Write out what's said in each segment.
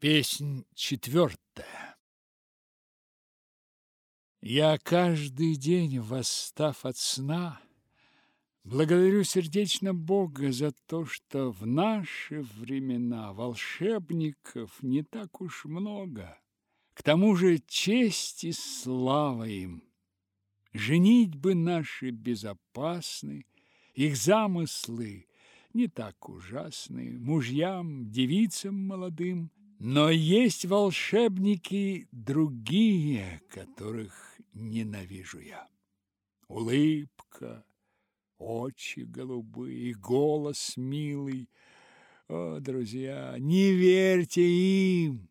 Песнь четвертая. Я каждый день, восстав от сна, Благодарю сердечно Бога за то, что в наши времена волшебников не так уж много. К тому же честь и слава им. Женитьбы наши безопасны, их замыслы не так ужасны, мужьям, девицам молодым – но есть волшебники другие, которых ненавижу я. Улыбка, очи голубые, голос милый. О, друзья, не верьте им!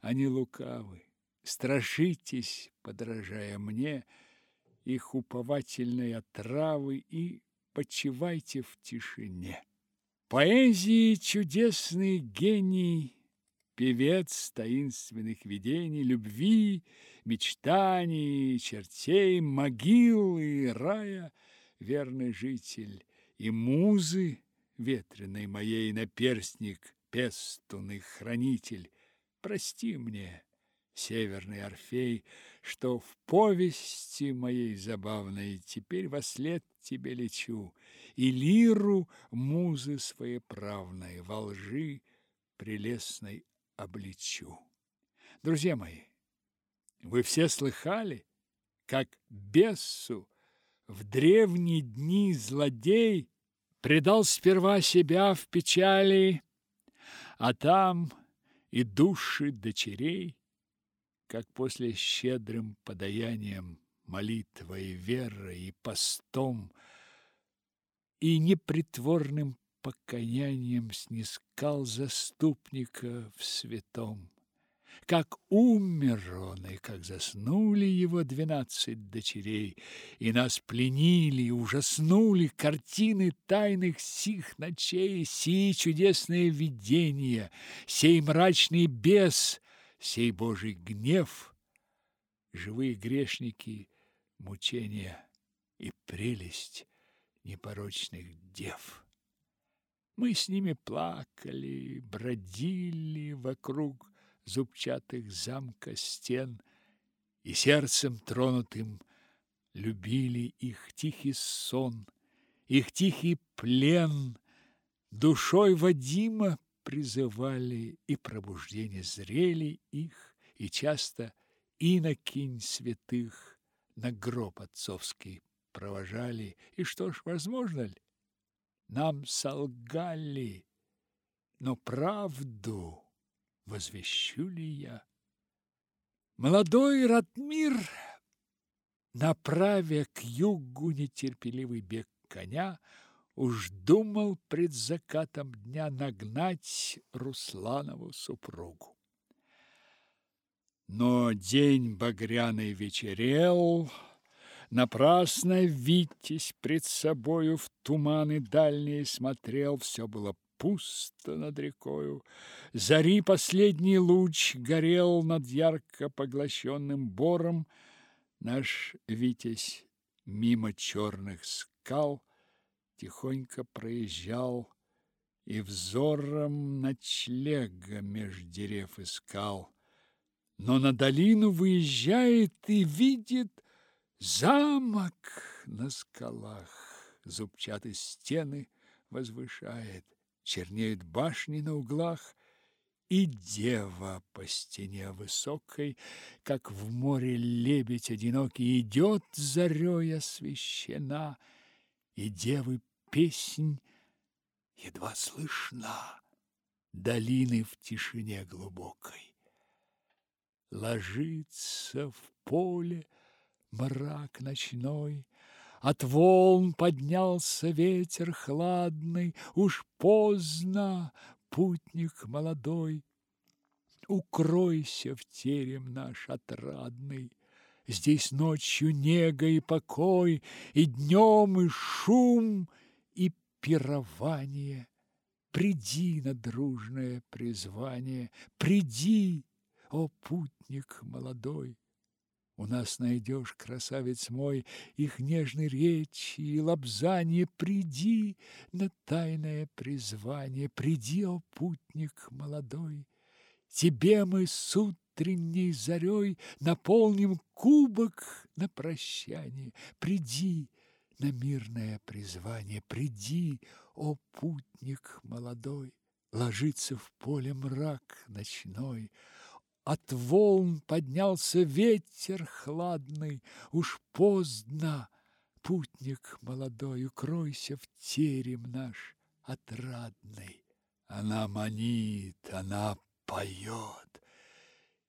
Они лукавы. Страшитесь, подражая мне, их уповательной отравы и почивайте в тишине. Поэзии чудесный гений Певец таинственных видений, любви, мечтаний, чертей, могил и рая, верный житель, и музы ветреной моей наперстник, пестун и хранитель. Прости мне, северный Орфей, что в повести моей забавной теперь во след тебе лечу, и лиру музы своеправной во лжи прелестной обличу. Друзья мои, вы все слыхали, как бесу в древние дни злодей предал сперва себя в печали, а там и души дочерей, как после щедрым подаянием молитвой, верой и постом и непритворным покаянием снискал заступника в святом. Как умер он, и как заснули его двенадцать дочерей, и нас пленили, и ужаснули картины тайных сих ночей, сии чудесные видения, сей мрачный бес, сей Божий гнев, живые грешники, мучения и прелесть непорочных дев. Мы с ними плакали, бродили вокруг зубчатых замка стен и сердцем тронутым любили их тихий сон, их тихий плен, душой Вадима призывали и пробуждение зрели их, и часто инокинь святых на гроб отцовский провожали. И что ж, возможно ли? Нам солгали, но правду возвещу ли я? Молодой Ратмир, направя к югу нетерпеливый бег коня, уж думал пред закатом дня нагнать Русланову супругу. Но день багряный вечерел, Напрасно Витязь пред собою в туманы дальние смотрел, все было пусто над рекою. Зари последний луч горел над ярко поглощенным бором. Наш Витязь мимо черных скал тихонько проезжал и взором ночлега меж дерев искал. Но на долину выезжает и видит Замок на скалах, зубчатые стены возвышает, чернеют башни на углах, и дева по стене высокой, как в море лебедь одинокий, идет зарей освещена, и девы песнь едва слышна, долины в тишине глубокой. Ложится в поле мрак ночной, От волн поднялся ветер хладный, Уж поздно, путник молодой, Укройся в терем наш отрадный. Здесь ночью нега и покой, И днем и шум, и пирование. Приди на дружное призвание, Приди, о путник молодой! У нас найдешь, красавец мой, их нежной речи и лобзание. Приди на тайное призвание, приди, о путник молодой, Тебе мы с утренней зарей Наполним кубок на прощание. Приди на мирное призвание, Приди, о путник молодой. Ложится в поле мрак ночной, От волн поднялся ветер хладный, Уж поздно, путник молодой, Укройся в терем наш отрадный. Она манит, она поет,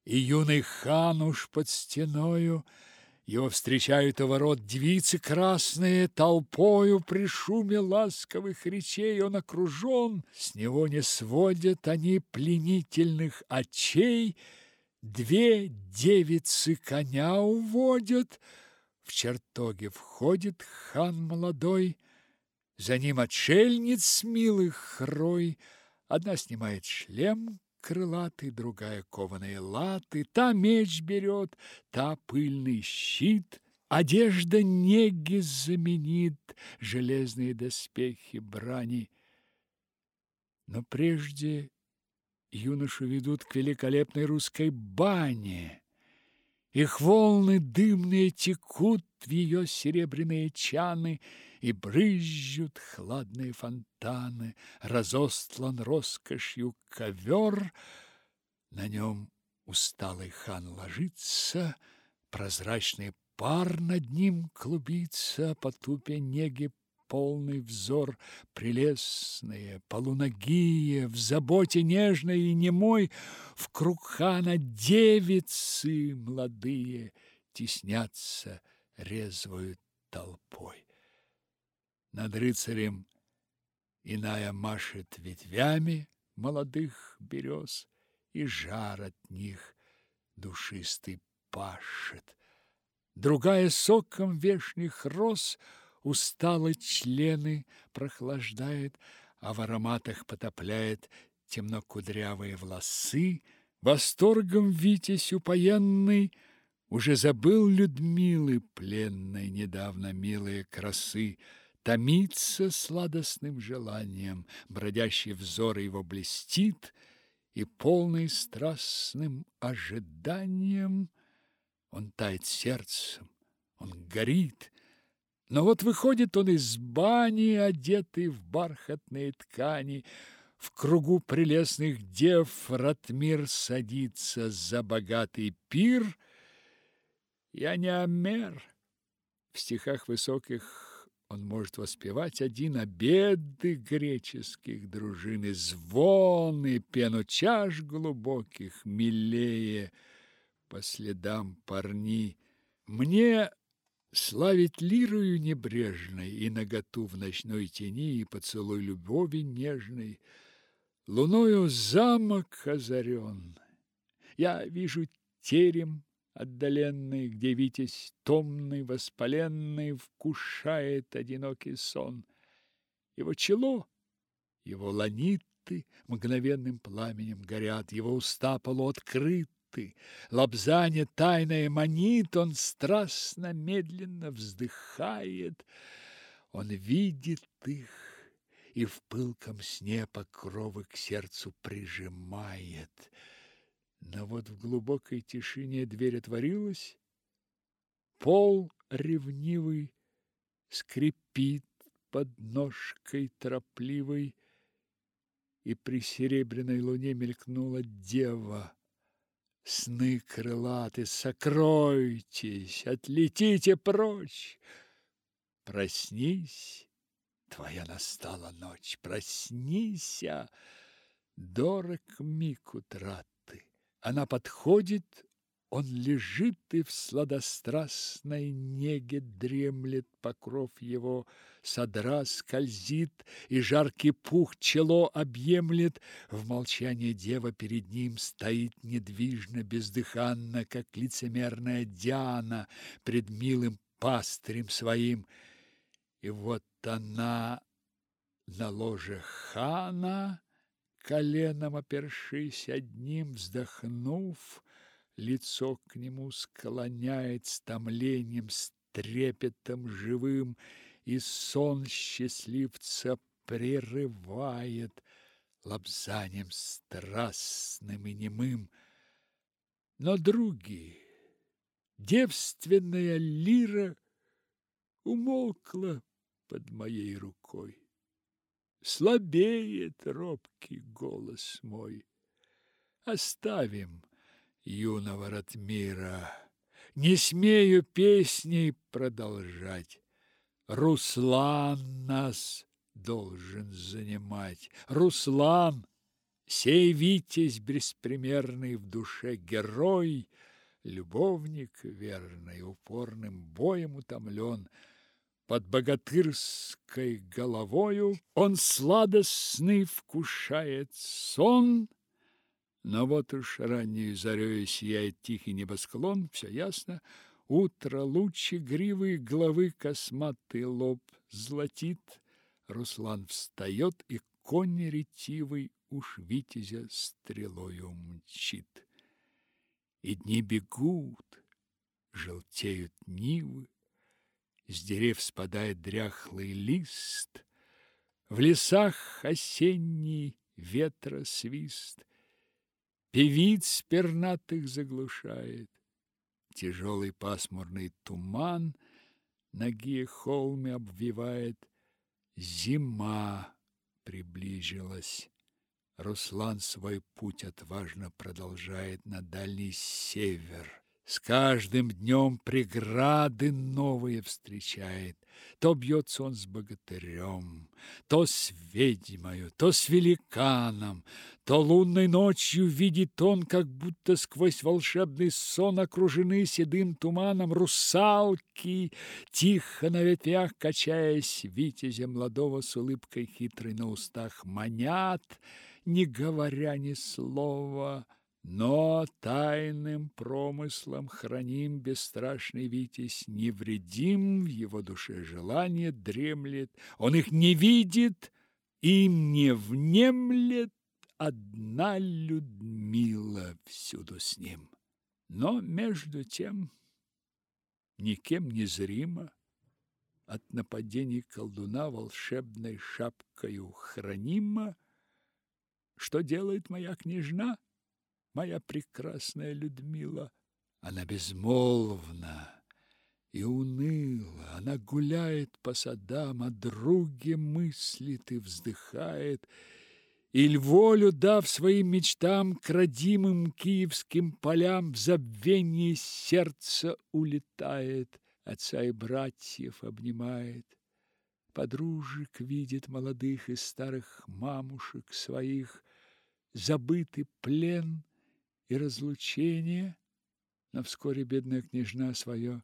И юный хан уж под стеною его встречают у ворот девицы красные, толпою при шуме ласковых речей он окружен, с него не сводят они пленительных очей, две девицы коня уводят, в чертоге входит хан молодой, за ним отшельниц милых хрой, одна снимает шлем крылатый, другая кованые латы, та меч берет, та пыльный щит, одежда неги заменит железные доспехи брани. Но прежде юношу ведут к великолепной русской бане. Их волны дымные текут в ее серебряные чаны, и брызжут хладные фонтаны, разостлан роскошью ковер, на нем усталый хан ложится, прозрачный пар над ним клубится, по тупе неги полный взор, прелестные, полуногие, в заботе нежной и немой, в круг хана девицы молодые теснятся резвою толпой. Над рыцарем иная машет ветвями молодых берез, и жар от них душистый пашет. Другая соком вешних роз устало члены прохлаждает, а в ароматах потопляет темнокудрявые волосы, восторгом витязь упоенный уже забыл Людмилы пленной недавно милые красы, томится сладостным желанием, бродящий взор его блестит, и полный страстным ожиданием он тает сердцем, он горит. Но вот выходит он из бани, одетый в бархатные ткани, в кругу прелестных дев Ратмир садится за богатый пир. Я не Амер. В стихах высоких он может воспевать один обеды греческих дружин и звоны, пену чаш глубоких, милее по следам парни. Мне славить лирою небрежной и наготу в ночной тени и поцелуй любови нежной. Луною замок озарен. Я вижу терем отдаленный, где Витязь томный, воспаленный вкушает одинокий сон. Его чело, его ланиты мгновенным пламенем горят, его уста полуоткрыты, лобзание тайное манит, он страстно, медленно вздыхает, он видит их и в пылком сне покровы к сердцу прижимает — но вот в глубокой тишине дверь отворилась, пол ревнивый скрипит под ножкой торопливой, и при серебряной луне мелькнула дева. Сны крылаты, сокройтесь, отлетите прочь. Проснись, твоя настала ночь, проснися, дорог миг утрат. Она подходит, он лежит и в сладострастной неге дремлет покров его, содра скользит, и жаркий пух чело объемлет. В молчании дева перед ним стоит недвижно, бездыханно, как лицемерная Диана пред милым пастырем своим. И вот она на ложе хана коленом опершись одним, вздохнув, лицо к нему склоняет с томлением, с трепетом живым, и сон счастливца прерывает. лапзанием страстным и немым. Но други, девственная лира умолкла под моей рукой. Слабеет робкий голос мой. Оставим юного Ратмира. Не смею песней продолжать. Руслан нас должен занимать. Руслан, сей витязь беспримерный в душе герой, любовник верный, упорным боем утомлен, под богатырской головою он сладостный вкушает сон, но вот уж раннюю зарею сияет тихий небосклон, все ясно, утро лучи гривы головы косматый лоб золотит, Руслан встает, и конь ретивый уж витязя стрелою мчит. И дни бегут, желтеют нивы, с дерев спадает дряхлый лист, в лесах осенний ветра свист, певиц пернатых заглушает, тяжелый пасмурный туман ноги холмы обвивает, Зима приближилась. Руслан свой путь отважно продолжает на дальний север. С каждым днем преграды новые встречает. То бьется он с богатырем, то с ведьмою, то с великаном, то лунной ночью видит он, как будто сквозь волшебный сон окружены седым туманом русалки, тихо на ветвях качаясь, витязя молодого с улыбкой хитрой на устах манят, не говоря ни слова. Но тайным промыслом храним бесстрашный Витязь, невредим в его душе желание дремлет, он их не видит, им не внемлет, одна Людмила всюду с ним. Но между тем никем не зримо от нападений колдуна волшебной шапкою хранима, что делает моя княжна? Моя прекрасная Людмила. Она безмолвна и уныла, она гуляет по садам, о друге мыслит и вздыхает, и льволю, дав своим мечтам к родимым киевским полям, в забвении сердце улетает, отца и братьев обнимает. Подружек видит молодых и старых мамушек своих, забытый плен и разлучение, но вскоре бедная княжна свое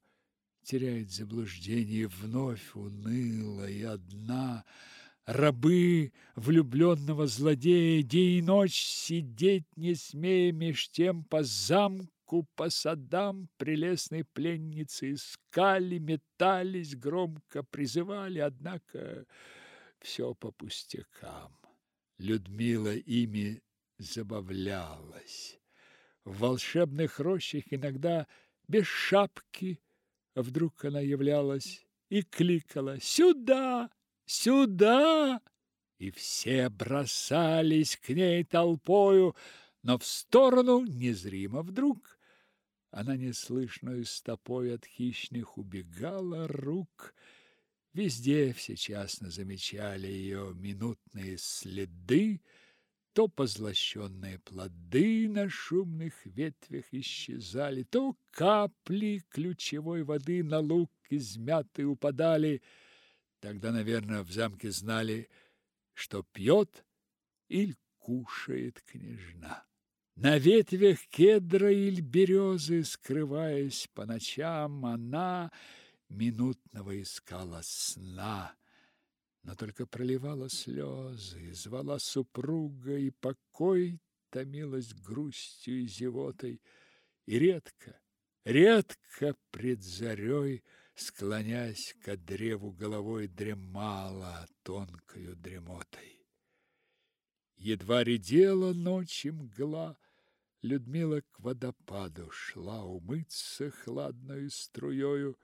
теряет заблуждение, вновь уныла и одна. Рабы влюбленного злодея день и ночь сидеть не смея меж тем по замку, по садам прелестной пленницы искали, метались, громко призывали, однако все по пустякам. Людмила ими забавлялась в волшебных рощах иногда без шапки. Вдруг она являлась и кликала «Сюда! Сюда!» И все бросались к ней толпою, но в сторону незримо вдруг. Она неслышную стопой от хищных убегала рук. Везде все честно замечали ее минутные следы, то позлощенные плоды на шумных ветвях исчезали, то капли ключевой воды на луг измятый упадали. Тогда, наверное, в замке знали, что пьет или кушает княжна. На ветвях кедра или березы, скрываясь по ночам, она минутного искала сна но только проливала слезы, звала супруга, и покой томилась грустью и зевотой, и редко, редко пред зарей, склонясь к древу головой, дремала тонкою дремотой. Едва редела ночи мгла, Людмила к водопаду шла умыться хладною струёю.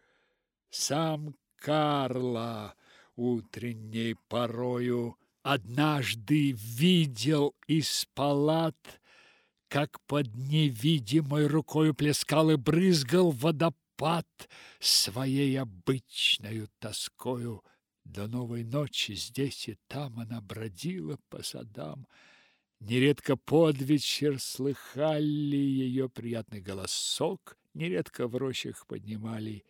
Сам Карла утренней порою однажды видел из палат, как под невидимой рукой плескал и брызгал водопад своей обычной тоскою. До новой ночи здесь и там она бродила по садам. Нередко под вечер слыхали ее приятный голосок, нередко в рощах поднимали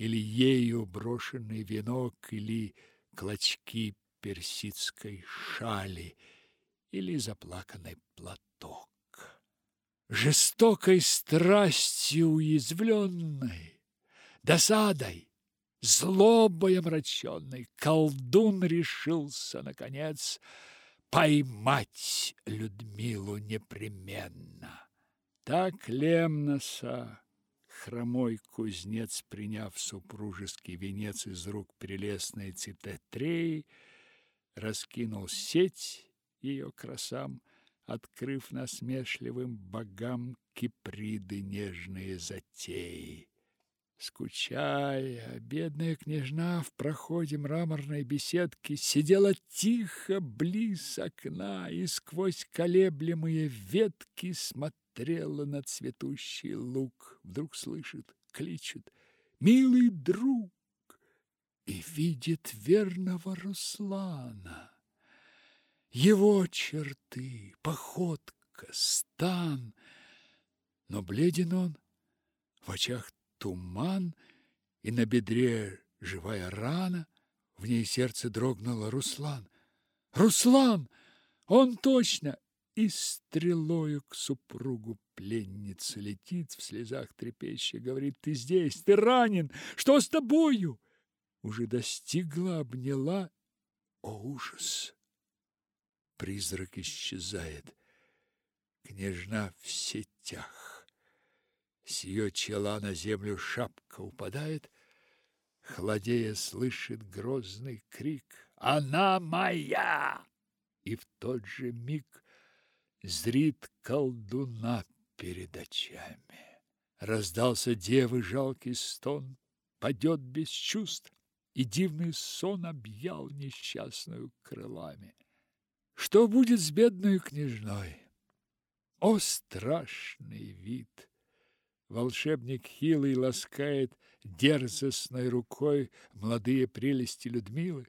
или ею брошенный венок, или клочки персидской шали, или заплаканный платок. Жестокой страстью уязвленной, досадой, злобой омраченной, колдун решился, наконец, поймать Людмилу непременно. Так Лемноса хромой кузнец, приняв супружеский венец из рук прелестной Цитетреи, раскинул сеть ее красам, открыв насмешливым богам киприды нежные затеи. Скучая, бедная княжна в проходе мраморной беседки сидела тихо близ окна и сквозь колеблемые ветки смотрела на цветущий луг. Вдруг слышит, кличет «Милый друг!» и видит верного Руслана. Его черты, походка, стан, но бледен он, в очах туман, и на бедре живая рана, в ней сердце дрогнуло Руслан. Руслан! Он точно! И стрелою к супругу пленница летит в слезах трепеща, говорит, ты здесь, ты ранен, что с тобою? Уже достигла, обняла, о ужас! Призрак исчезает, княжна в сетях. С ее чела на землю шапка упадает, Хладея слышит грозный крик «Она моя!» И в тот же миг зрит колдуна перед очами. Раздался девы жалкий стон, падет без чувств, и дивный сон объял несчастную крылами. Что будет с бедной княжной? О, страшный вид! Волшебник хилый ласкает дерзостной рукой молодые прелести Людмилы.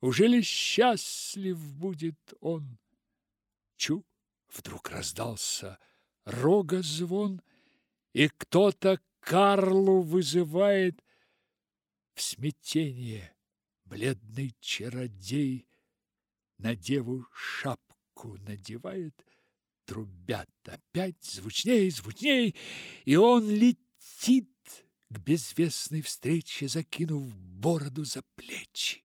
Уже ли счастлив будет он? Чу! Вдруг раздался рога звон, и кто-то Карлу вызывает в смятение. Бледный чародей на деву шапку надевает, трубят опять звучней, звучней, и он летит к безвестной встрече, закинув бороду за плечи.